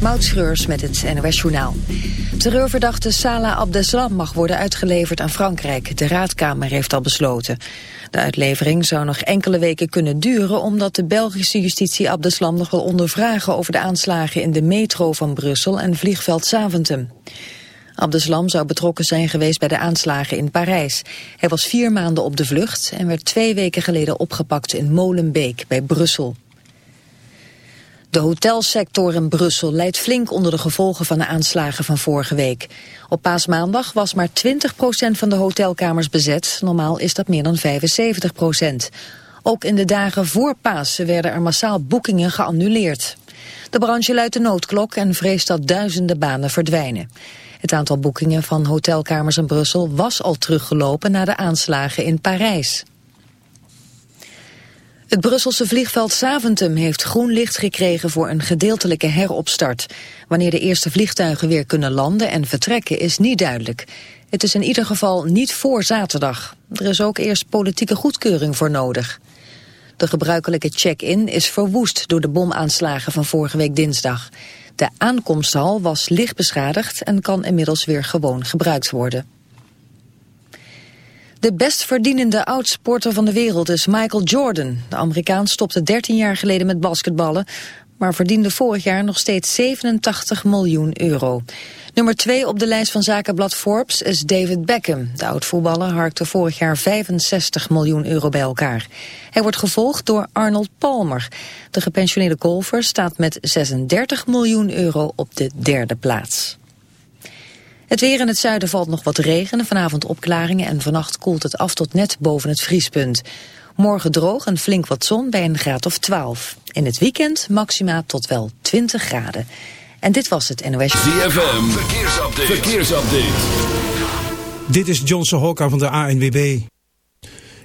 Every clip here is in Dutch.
Moutschreurs met het NOS-journaal. Terreurverdachte Salah Abdeslam mag worden uitgeleverd aan Frankrijk. De raadkamer heeft al besloten. De uitlevering zou nog enkele weken kunnen duren... omdat de Belgische justitie Abdeslam nog wil ondervragen... over de aanslagen in de metro van Brussel en vliegveld Zaventem. Abdeslam zou betrokken zijn geweest bij de aanslagen in Parijs. Hij was vier maanden op de vlucht en werd twee weken geleden opgepakt in Molenbeek bij Brussel. De hotelsector in Brussel leidt flink onder de gevolgen van de aanslagen van vorige week. Op paasmaandag was maar 20% van de hotelkamers bezet. Normaal is dat meer dan 75% Ook in de dagen voor Pasen werden er massaal boekingen geannuleerd. De branche luidt de noodklok en vreest dat duizenden banen verdwijnen. Het aantal boekingen van hotelkamers in Brussel was al teruggelopen na de aanslagen in Parijs. Het Brusselse vliegveld Saventum heeft groen licht gekregen voor een gedeeltelijke heropstart. Wanneer de eerste vliegtuigen weer kunnen landen en vertrekken is niet duidelijk. Het is in ieder geval niet voor zaterdag. Er is ook eerst politieke goedkeuring voor nodig. De gebruikelijke check-in is verwoest door de bomaanslagen van vorige week dinsdag. De aankomsthal was licht beschadigd en kan inmiddels weer gewoon gebruikt worden. De best verdienende oudsporter van de wereld is Michael Jordan. De Amerikaan stopte 13 jaar geleden met basketballen, maar verdiende vorig jaar nog steeds 87 miljoen euro. Nummer 2 op de lijst van zakenblad Forbes is David Beckham. De oud-voetballer harkte vorig jaar 65 miljoen euro bij elkaar. Hij wordt gevolgd door Arnold Palmer. De gepensioneerde golfer staat met 36 miljoen euro op de derde plaats. Het weer in het zuiden valt nog wat regen. Vanavond opklaringen en vannacht koelt het af tot net boven het vriespunt. Morgen droog en flink wat zon bij een graad of 12. In het weekend maxima tot wel 20 graden. En dit was het NOS. ZFM, verkeersupdate. verkeersupdate. Dit is Johnson Hokka van de ANWB.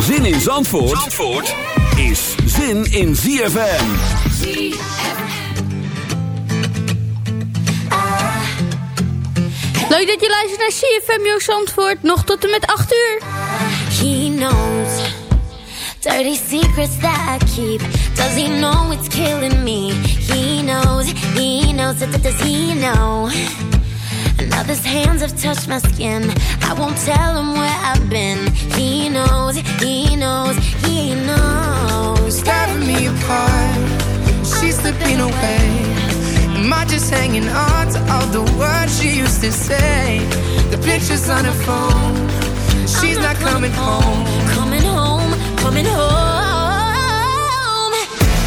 Zin in Zandvoort, Zandvoort is zin in ZFM. Leuk dat je luistert naar CFM Jong Zandvoort. Nog tot en met 8 uur. He knows dirty secrets that I keep. Does he know it's killing me? He knows, he knows, that does he know? His hands have touched my skin. I won't tell him where I've been. He knows, he knows, he knows. Tearing me apart, she's slipping away. Am I just hanging on to all the words she used to say? The pictures on her phone, she's not, not coming home. Coming home, coming home.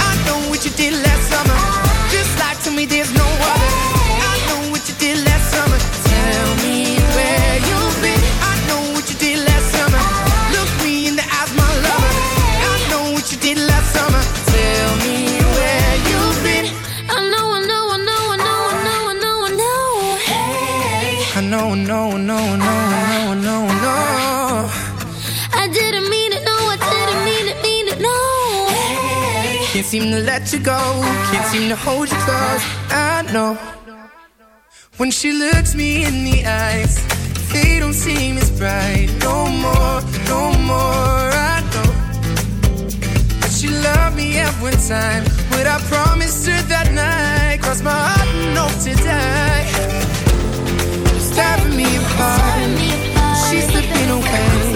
I know what you did last summer. Just like to me, there's no other. I know no, seem to let you go, can't seem to hold you close. I know. When she looks me in the eyes, they don't seem as bright. No more, no more. I know. But she loved me at one time. What I promised her that night, crossed my heart and hope to die. It's tearing me apart. She's slipping away.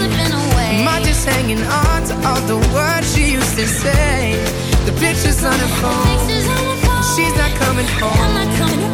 Am I just hanging on to all the words she used to say? The pictures on her phone. She's not coming home.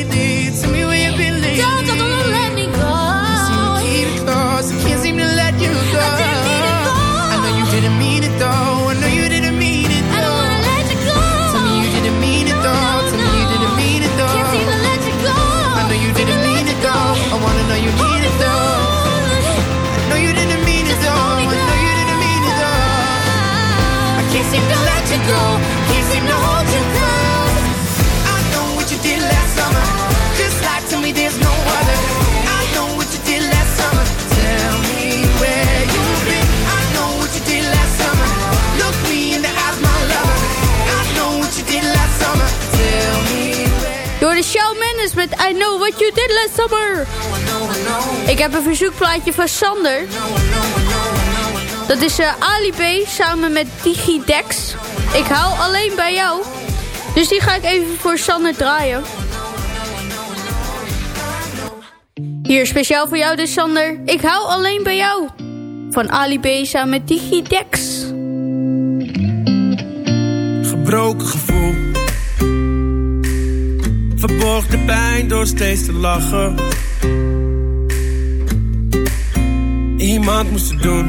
I Know What You Did Last Summer. Ik heb een verzoekplaatje van Sander. Dat is eh, Ali B samen met Digidex. Ik hou alleen bij jou. Dus die ga ik even voor Sander draaien. Hier speciaal voor jou dus Sander. Ik hou alleen bij jou. Van Ali B samen met Digidex. gebroken gevoel. Verborg de pijn door steeds te lachen. Iemand moest het doen.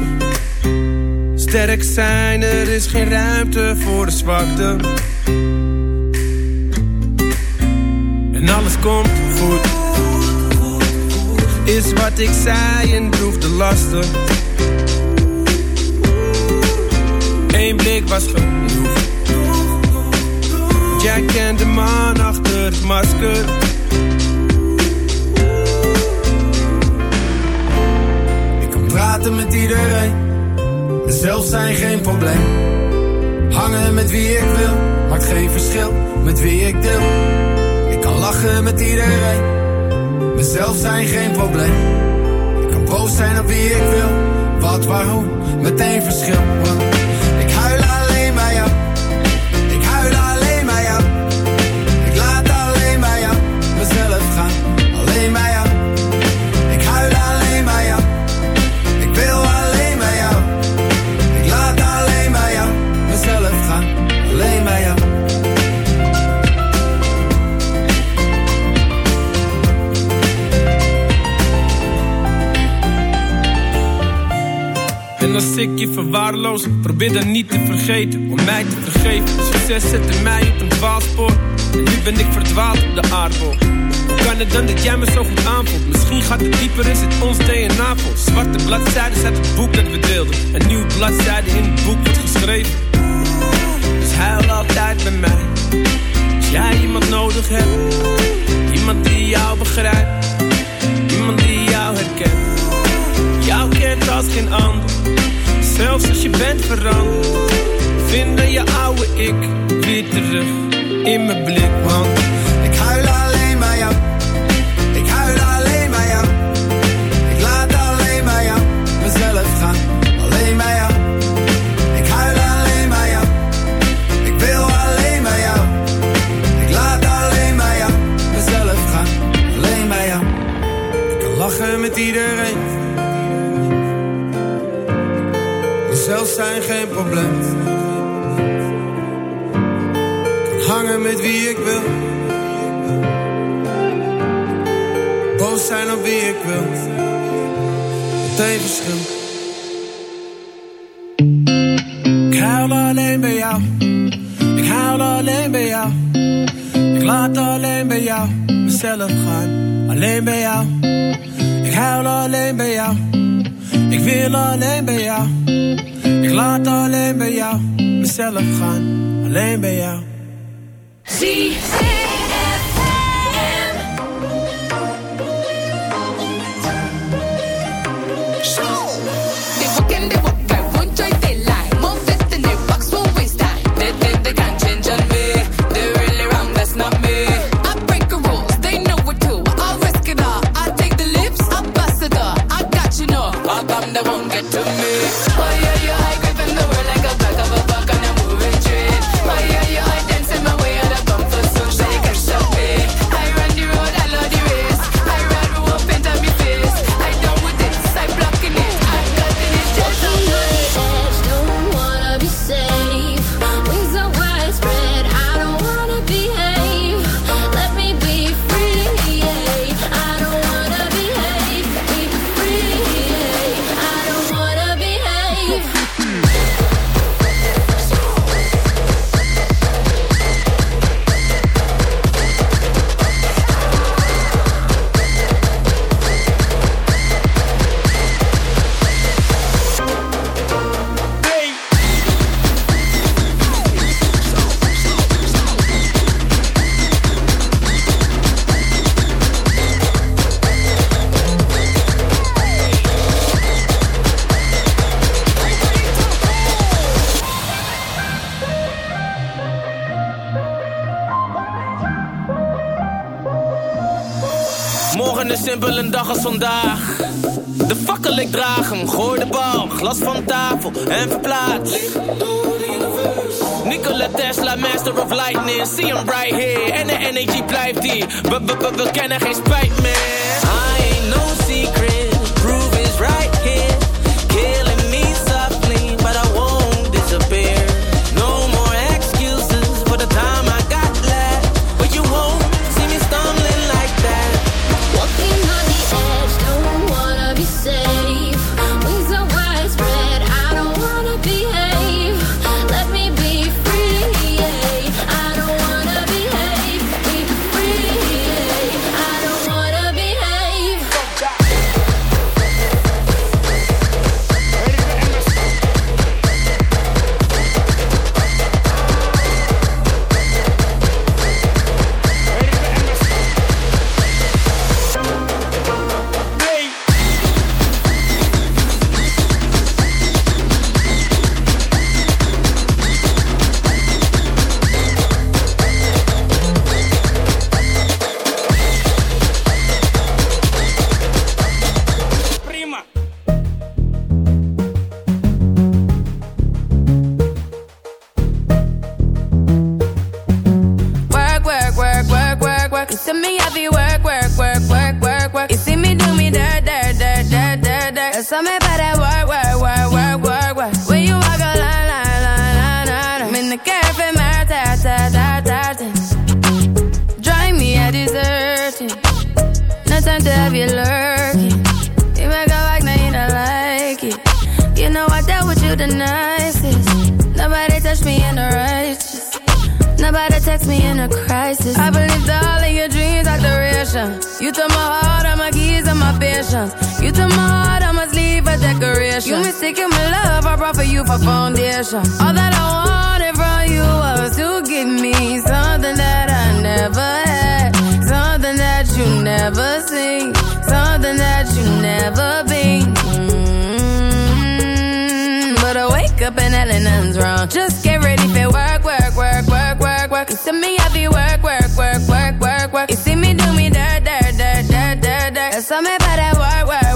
Sterk zijn, er is geen ruimte voor de zwakte. En alles komt goed. Is wat ik zei en droeg de lasten. Eén blik was genoeg. Jij kent de man achter het masker. Ik kan praten met iedereen. Mezelf zijn geen probleem. Hangen met wie ik wil. Maakt geen verschil met wie ik deel. Ik kan lachen met iedereen. Mezelf zijn geen probleem. Ik kan boos zijn op wie ik wil. Wat, waar, hoe, meteen verschil. Ik je verwaarloos, probeer dan niet te vergeten om mij te vergeven. Succes zette mij op een dwaalspoor. En nu ben ik verdwaald op de aardbol. Hoe kan het dan dat jij me zo goed aanvoelt? Misschien gaat het dieper, is het ons DNA vol. Zwarte bladzijden uit het boek dat we deelden. Een nieuwe bladzijde in het boek wordt geschreven. Dus huil altijd bij mij. Als jij iemand nodig hebt. Iemand die jou begrijpt. Iemand die jou herkent. Jou kent als geen ander. Zelfs als je bent veranderd. Vinden je oude ik weer terug in mijn blik. Want Ik huil Ik Kan hangen met wie ik wil. Boos zijn op wie ik wil. Meteen verschil. Ik huil alleen bij jou. Ik huil alleen bij jou. Ik laat alleen bij jou mezelf gaan. Alleen bij jou. Ik huil alleen bij jou. Ik wil alleen bij jou. Ik laat alleen bij jou, mezelf gaan, alleen bij jou.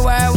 why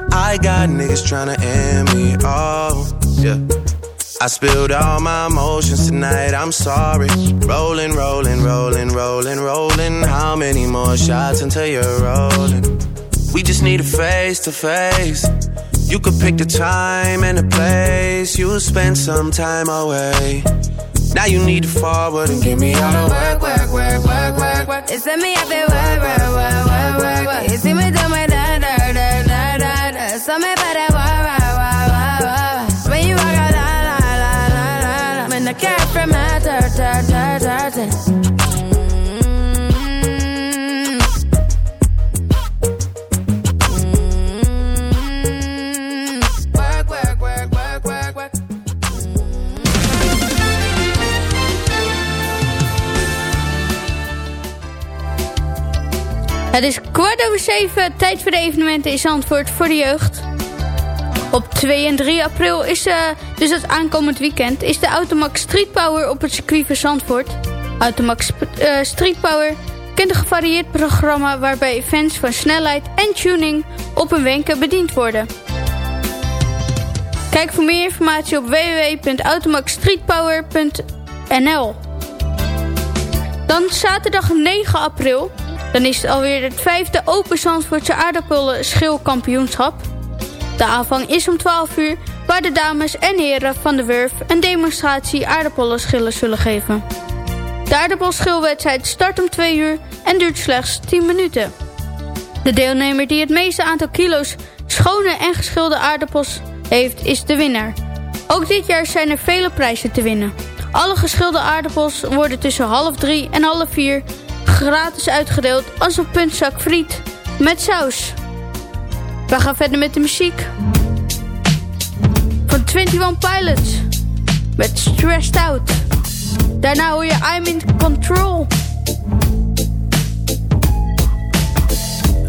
I got niggas tryna end me. Oh, yeah. I spilled all my emotions tonight, I'm sorry. Rolling, rolling, rolling, rolling, rolling. How many more shots until you're rolling? We just need a face to face. You could pick the time and the place. You'll spend some time away. Now you need to forward and give me all the work, work, work, work, work, work. It's me up work, work, work, work, work, work. You see me do my the cat from my dirt, dirt, dirt, dirt. Work. Het is kwart over zeven, tijd voor de evenementen in Zandvoort voor de jeugd. Op 2 en 3 april, is, eh, dus het aankomend weekend, is de Automax Street Power op het circuit van Zandvoort. Automax eh, Street Power kent een gevarieerd programma waarbij fans van snelheid en tuning op hun wenken bediend worden. Kijk voor meer informatie op www.automaxstreetpower.nl Dan zaterdag 9 april. Dan is het alweer het vijfde Open Zandvoortse aardappelen schilkampioenschap. De aanvang is om 12 uur, waar de dames en heren van de Wurf een demonstratie aardappelen zullen geven. De aardappelschilwedstrijd start om 2 uur en duurt slechts 10 minuten. De deelnemer die het meeste aantal kilo's schone en geschilde aardappels heeft, is de winnaar. Ook dit jaar zijn er vele prijzen te winnen. Alle geschilde aardappels worden tussen half drie en half vier gratis uitgedeeld als een puntzak friet met saus. We gaan verder met de muziek. Van 21 Pilots. Met Stressed Out. Daarna hoor je I'm in Control.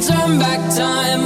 turn back time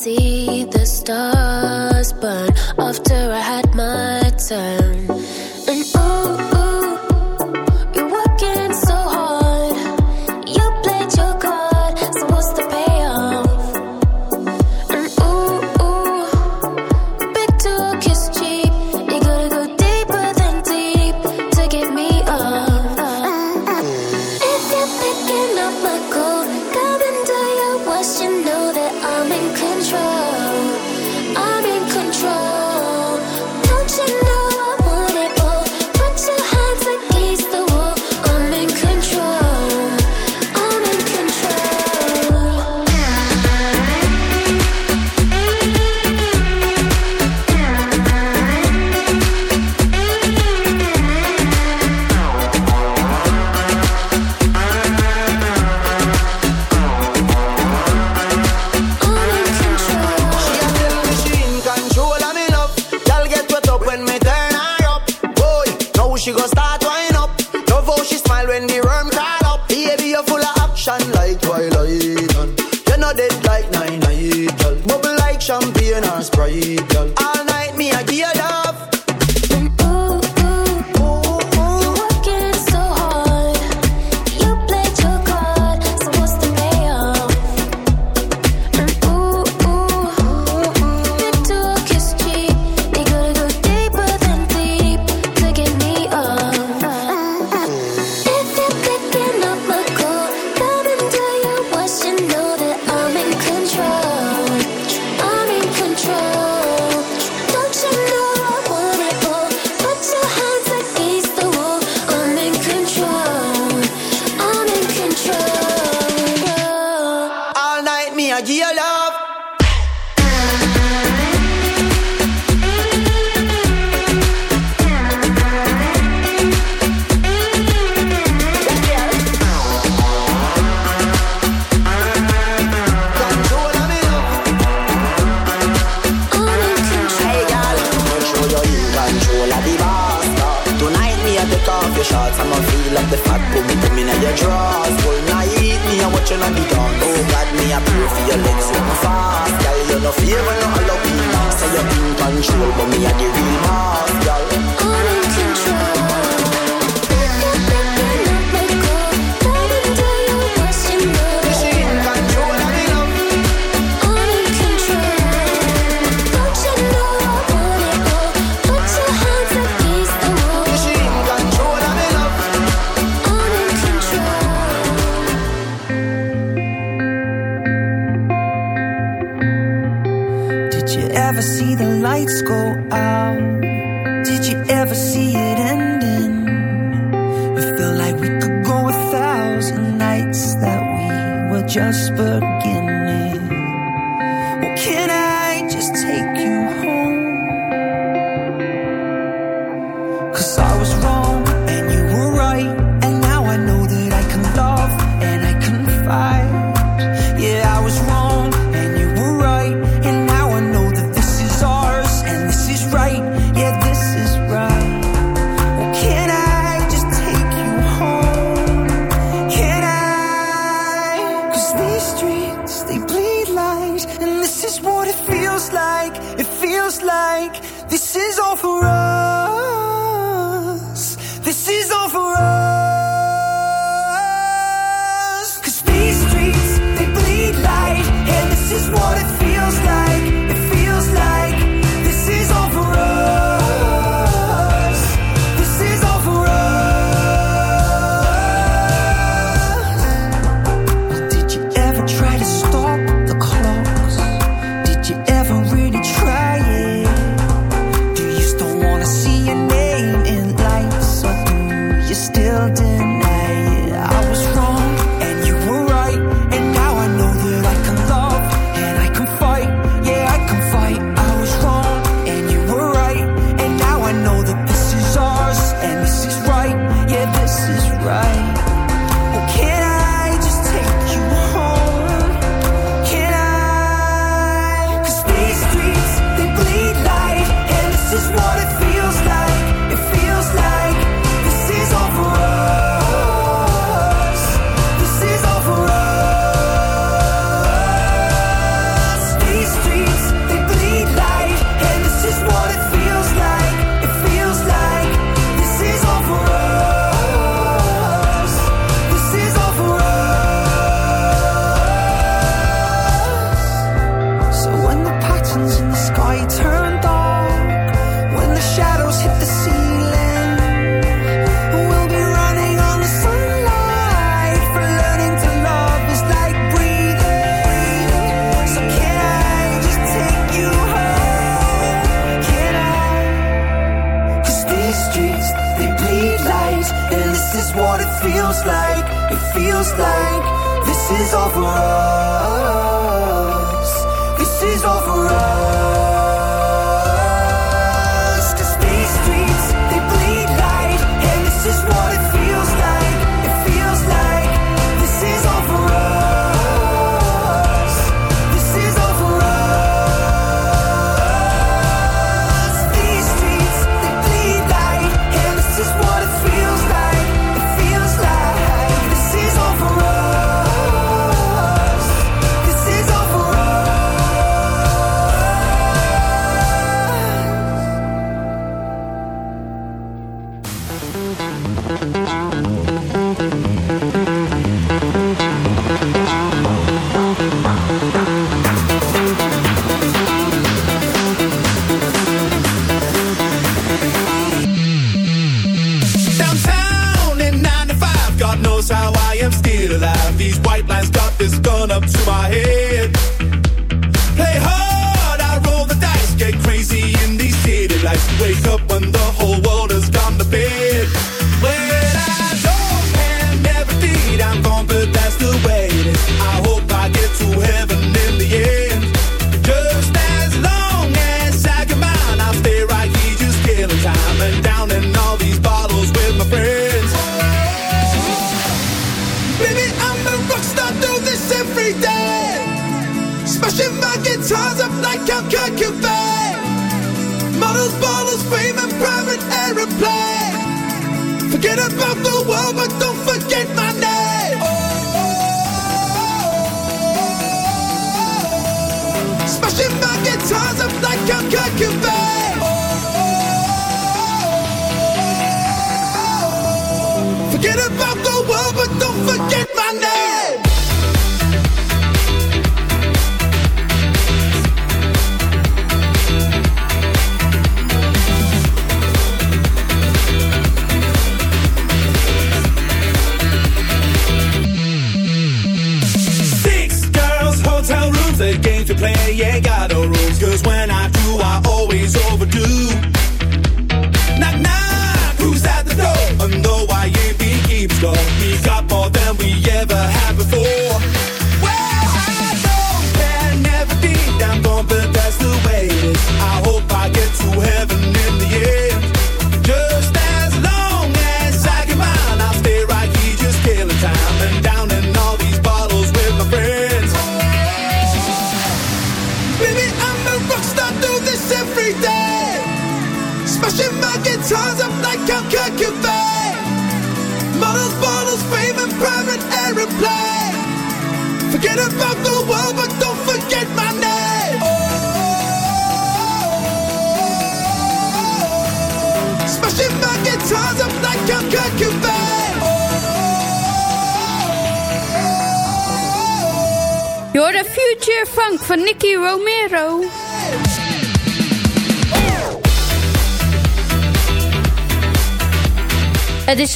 see the stars.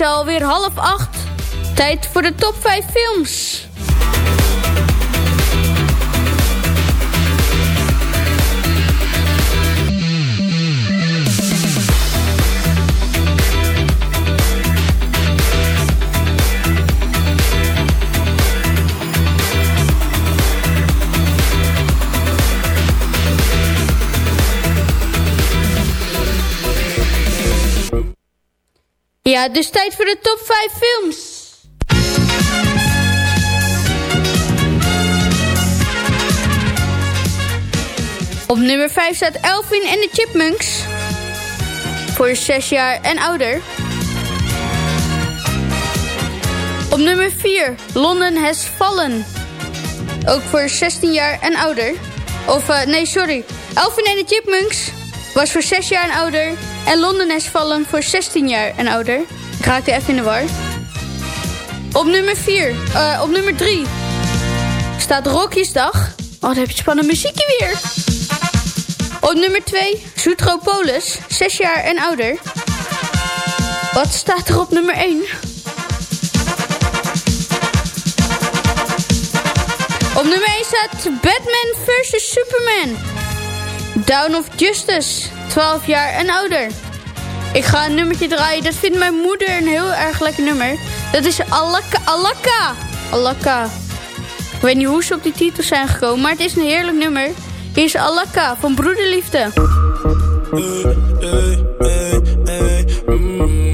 Alweer half acht. Tijd voor de top 5 films. Ja, dus tijd voor de top 5 films. Op nummer 5 staat Elvin en de Chipmunks. Voor 6 jaar en ouder. Op nummer 4, London Has Fallen. Ook voor 16 jaar en ouder. Of, uh, nee, sorry. Elvin en de Chipmunks was voor 6 jaar en ouder. En London Has Fallen voor 16 jaar en ouder. Ik raakte even in de war. Op nummer 4, uh, op nummer 3 staat Rokjesdag. Oh, dan heb je spannende muziekje weer. Op nummer 2, Zootropolis, 6 jaar en ouder. Wat staat er op nummer 1? Op nummer 1 staat Batman vs. Superman. Down of Justice, 12 jaar en ouder. Ik ga een nummertje draaien, dat vindt mijn moeder een heel erg lekker nummer. Dat is Alaka, Alaka, Alaka. Ik weet niet hoe ze op die titel zijn gekomen, maar het is een heerlijk nummer. Hier is Alaka van Broederliefde. Kom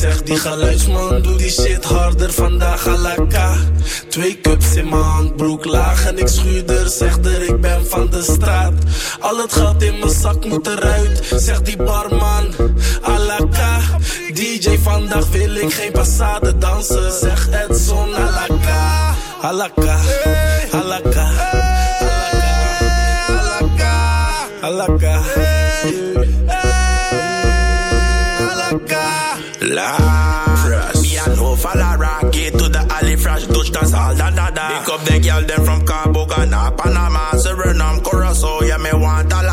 zeg die geluidsman Doe die shit harder vandaag alaka Twee cups in mijn handbroek laag En ik schuurder, zeg er ik ben van de straat. Al het geld in mijn zak moet eruit Zeg die barman alaka DJ vandaag wil ik geen passade dansen Zeg Edson alaka Alaka Alaka Alaka Alaka La Me and no falla rocket to the alley fresh touch that's all da da da Pick up the girl them from Cabo Ghana Panama Suriname Curacao yeah me want a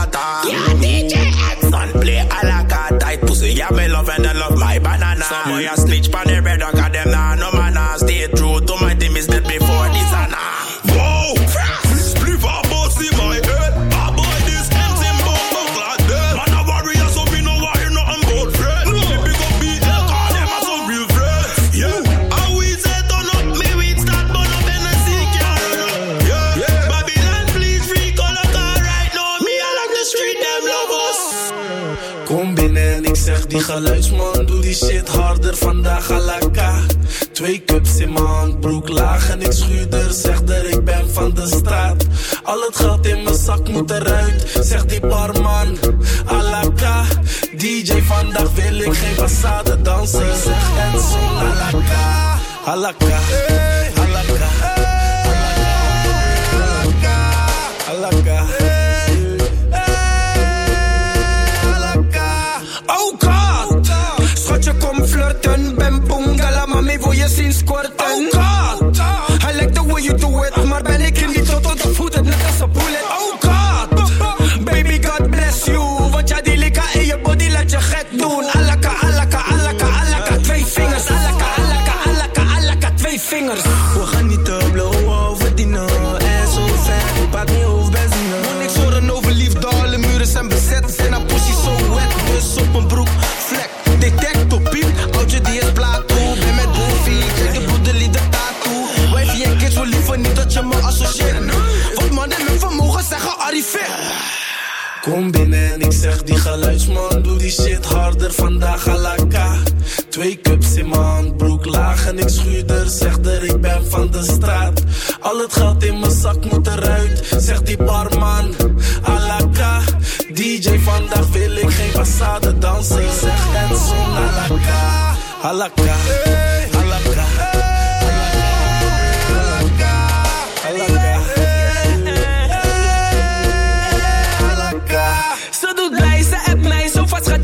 geluidsman Doe die shit harder vandaag alaka. Twee cups in mijn handbroek laag En ik schuurder, zeg er ik ben van de straat. Al het geld in mijn zak moet eruit Zeg die barman alaka. DJ vandaag wil ik geen passade dansen. Zeg Edson alaka Alaka. Alaka Schatje kom flirten. Ben mami wil je zien squirten. Oh God. I like the way you do it Maar ben Kom binnen en ik zeg die geluidsman Doe die shit harder vandaag alaka. Twee cups in mijn handbroek laag En ik schuurder, zeg er ik ben van de straat. Al het geld in mijn zak moet eruit Zeg die barman alaka. DJ vandaag wil ik geen passade dansen Zeg Edson alaka Alaka. Alaka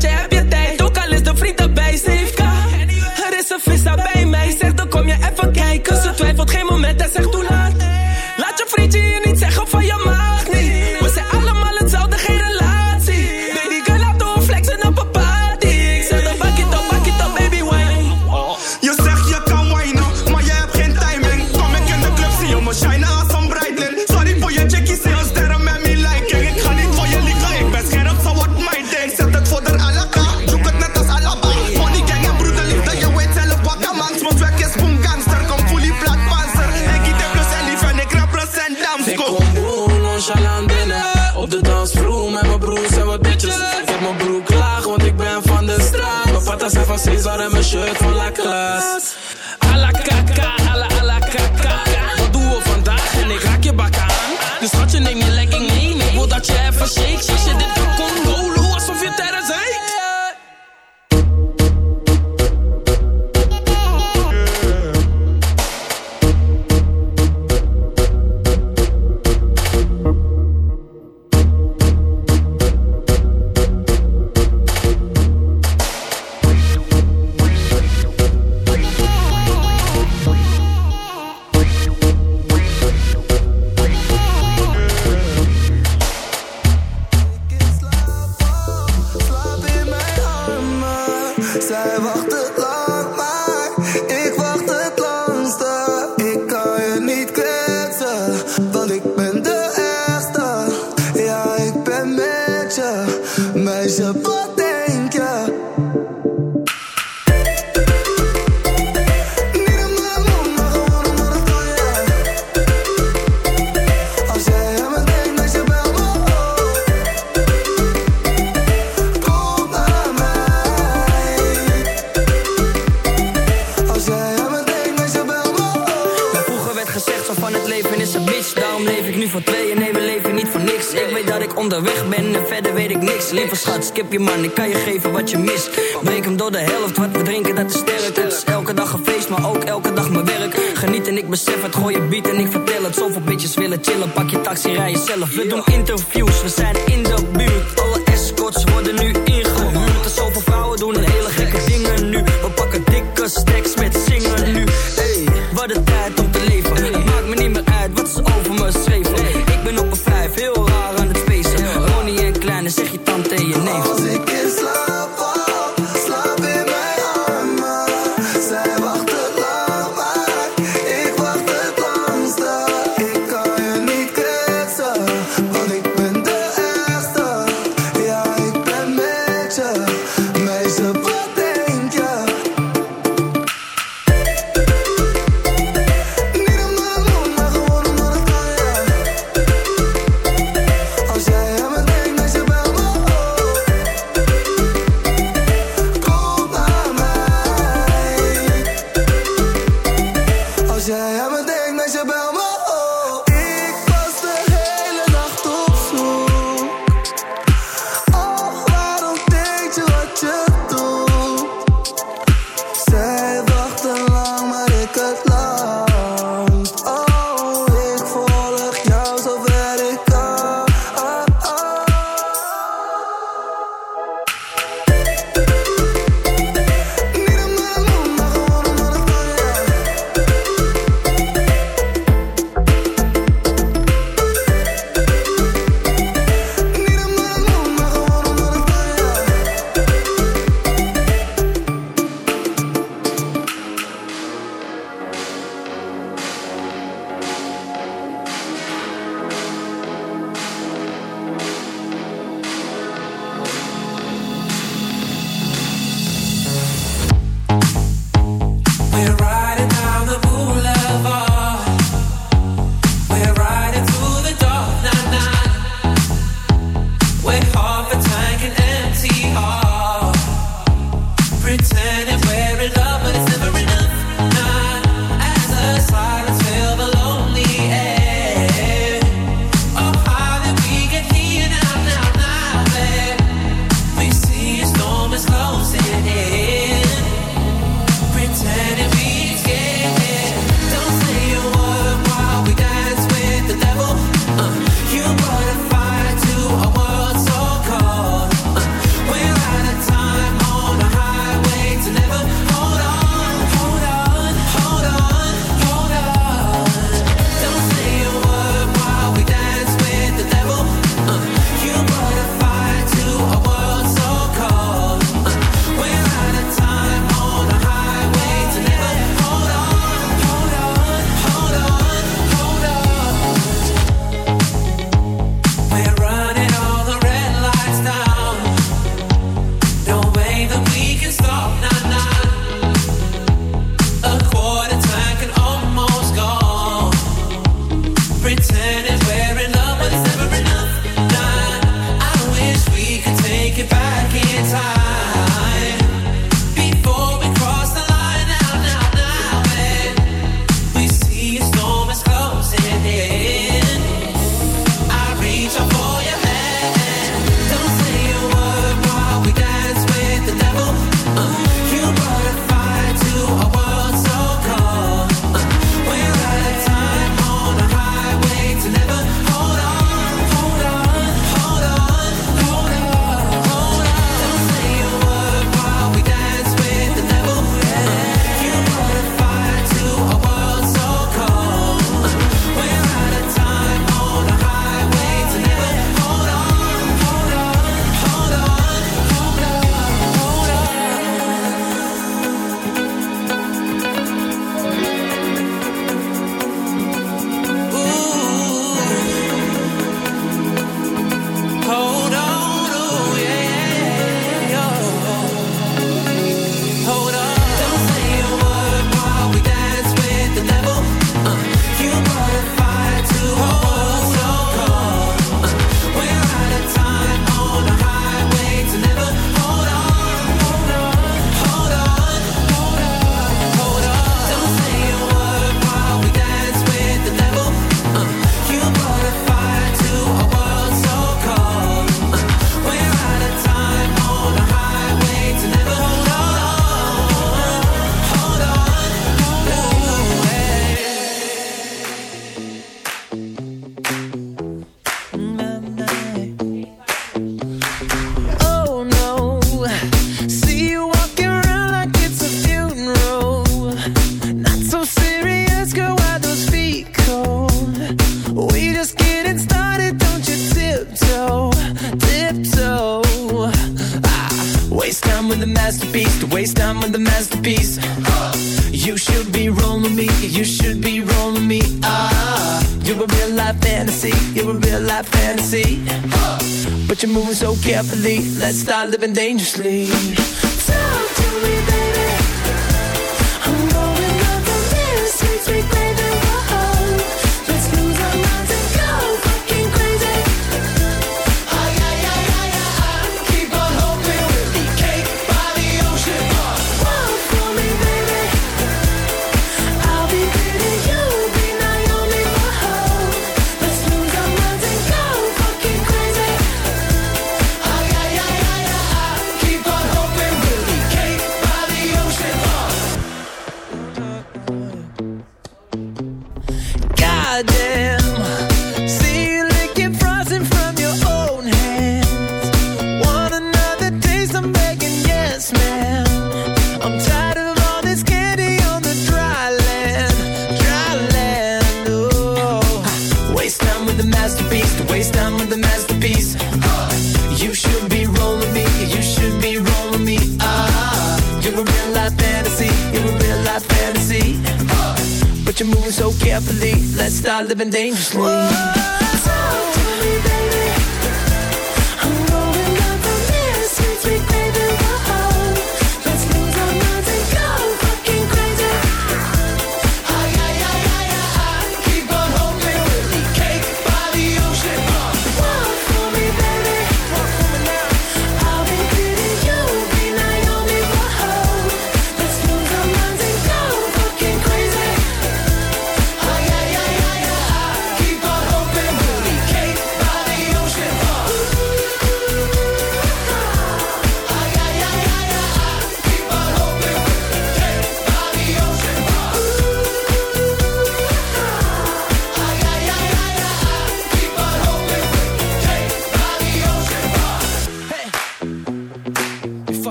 schatje, heb al is de vrienden bij zeef Er is een vissa bij mij, zeg dan kom je even kijken. Ze twijfelt geen moment en zegt toen sleep. Living dangerously.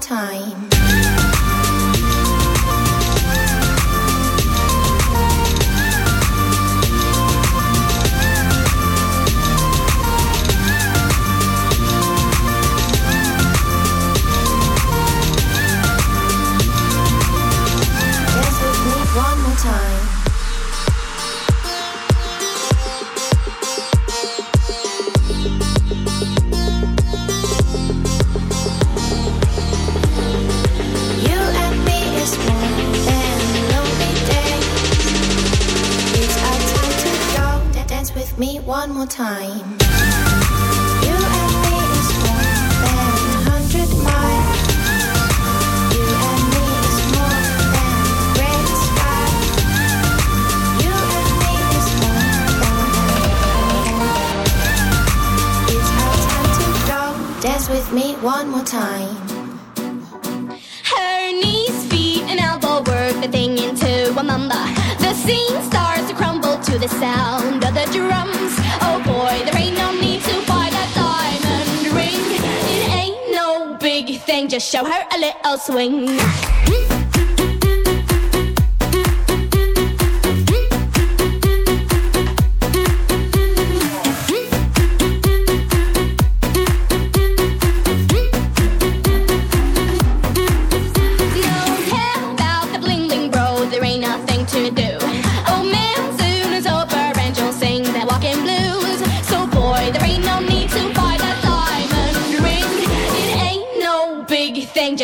Time.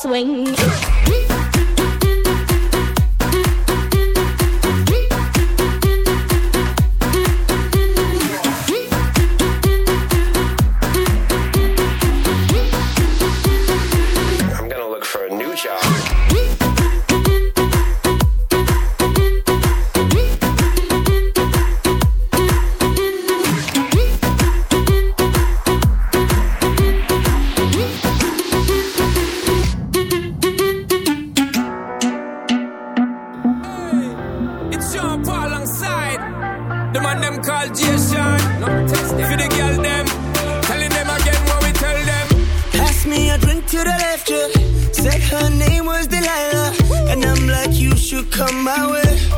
Swing. you come my way.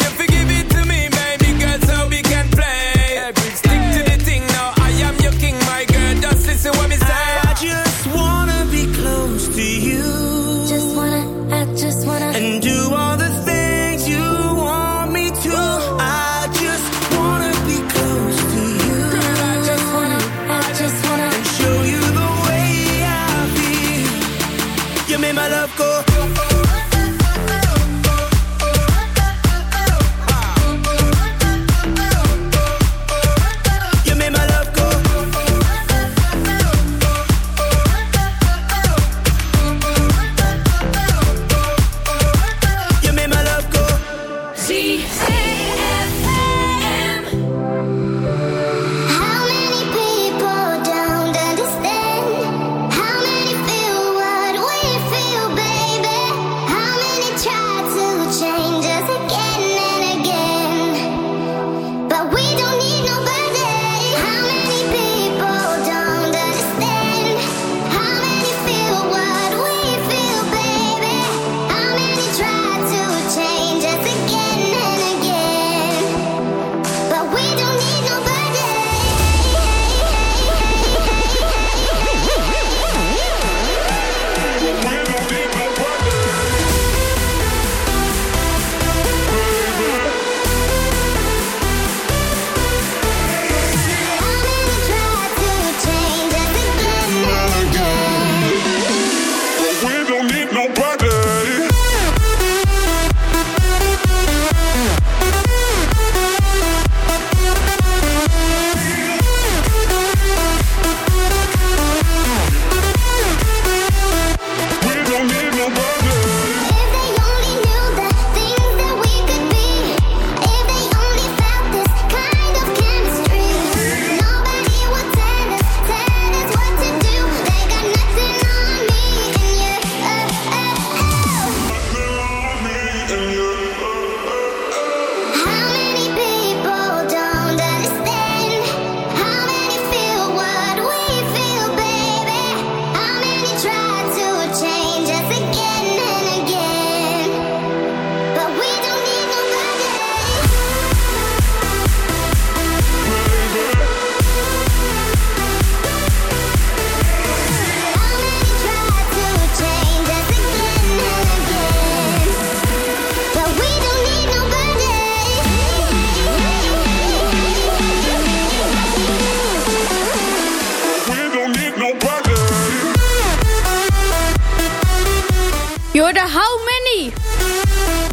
can play.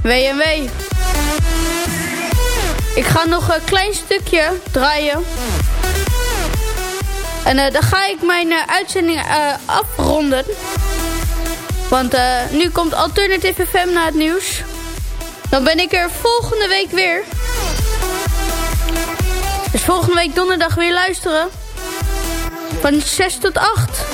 WW. Ik ga nog een klein stukje draaien. En uh, dan ga ik mijn uh, uitzending uh, afronden. Want nu komt Alternative FM naar het nieuws. Dan ben ik er volgende week weer. Dus volgende week donderdag weer luisteren. Van 6 tot 8.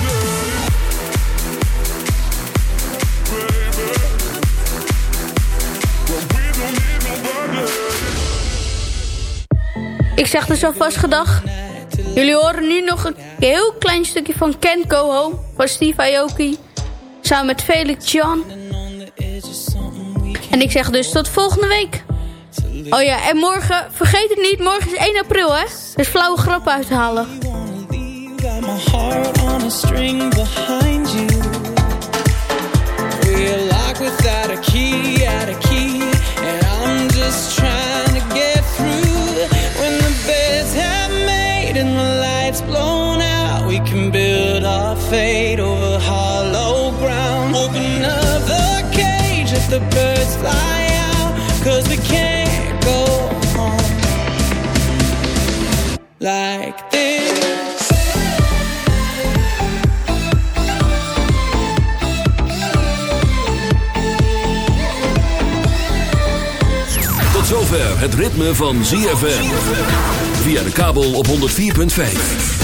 Ik zeg dus alvast gedag. Jullie horen nu nog een heel klein stukje van Ken Go van Steve Aoki. Samen met Felix Jan. En ik zeg dus tot volgende week. Oh ja, en morgen, vergeet het niet, morgen is 1 april hè. Dus flauwe grappen uithalen. without a key, out a key And I'm just We can build our fate over hollow ground Open up the cage, let the birds fly out Cause we can't go on Like this Tot zover het ritme van ZFM. Via de kabel op 104.5.